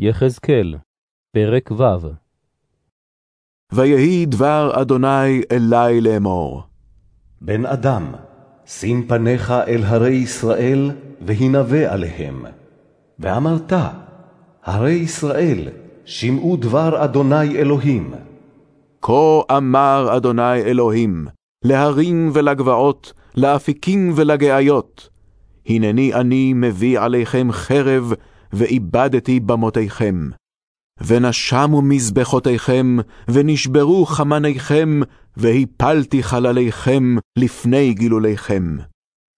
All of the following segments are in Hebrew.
יחזקאל, פרק ו' ויהי דבר אדוני אלי לאמור. בן אדם, שים פניך אל הרי ישראל, והנבא עליהם. ואמרת, הרי ישראל, שמעו דבר אדוני אלוהים. כה אמר אדוני אלוהים, להרים ולגבעות, לאפיקים ולגאיות. הנני אני מביא עליכם חרב, ואיבדתי במותיכם. ונשמו מזבחותיכם, ונשברו חמניכם, והפלתי חלליכם לפני גילוליכם.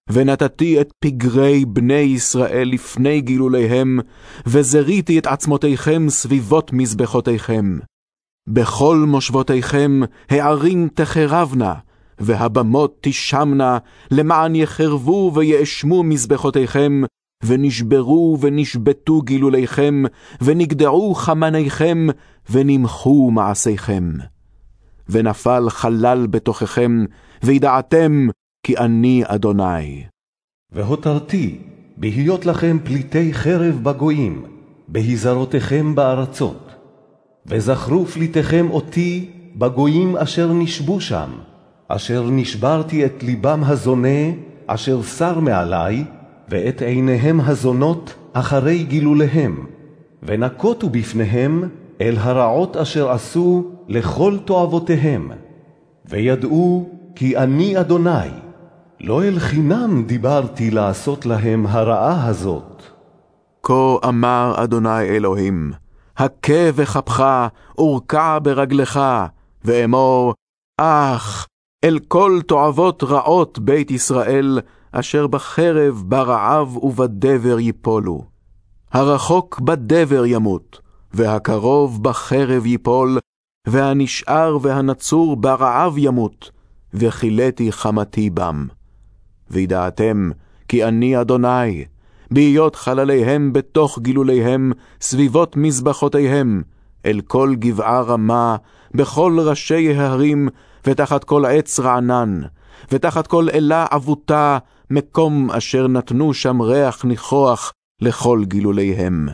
ונתתי את פגרי בני ישראל לפני גילוליהם, וזריתי את עצמותיכם סביבות מזבחותיכם. בכל מושבותיכם הערים תחרבנה, והבמות תשמנה, למען יחרבו ויאשמו מזבחותיכם, ונשברו ונשבתו גילוליכם, ונגדעו חמניכם, ונמחו מעשיכם. ונפל חלל בתוככם, וידעתם כי אני אדוני. והותרתי, בהיות לכם פליטי חרב בגויים, בהיזרותיכם בארצות. וזכרו פליטיכם אותי בגויים אשר נשבו שם, אשר נשברתי את ליבם הזונה, אשר שר מעלי, ואת עיניהם הזונות אחרי גילוליהם, ונקוטו בפניהם אל הרעות אשר עשו לכל תועבותיהם. וידעו כי אני אדוני, לא אל חינם דיברתי לעשות להם הרעה הזאת. כה אמר אדוני אלוהים, הכה וכפך, ורקע ברגלך, ואמור, אך, אל כל תועבות רעות בית ישראל, אשר בחרב, ברעב ובדבר יפולו. הרחוק בדבר ימות, והקרוב בחרב יפול, והנשאר והנצור ברעב ימות, וכילאתי חמתי בם. וידעתם כי אני אדוני, בהיות חלליהם בתוך גילוליהם, סביבות מזבחותיהם, אל כל גבעה רמה, בכל ראשי ההרים, ותחת כל עץ רענן, ותחת כל אלה עבותה, מקום אשר נתנו שם ריח ניחוח לכל גילוליהם.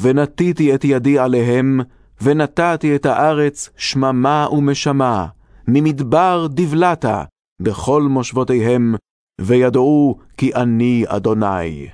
ונטיתי את ידי עליהם, ונתתי את הארץ שממה ומשמה, ממדבר דבלתה, בכל מושבותיהם, וידעו כי אני אדוני.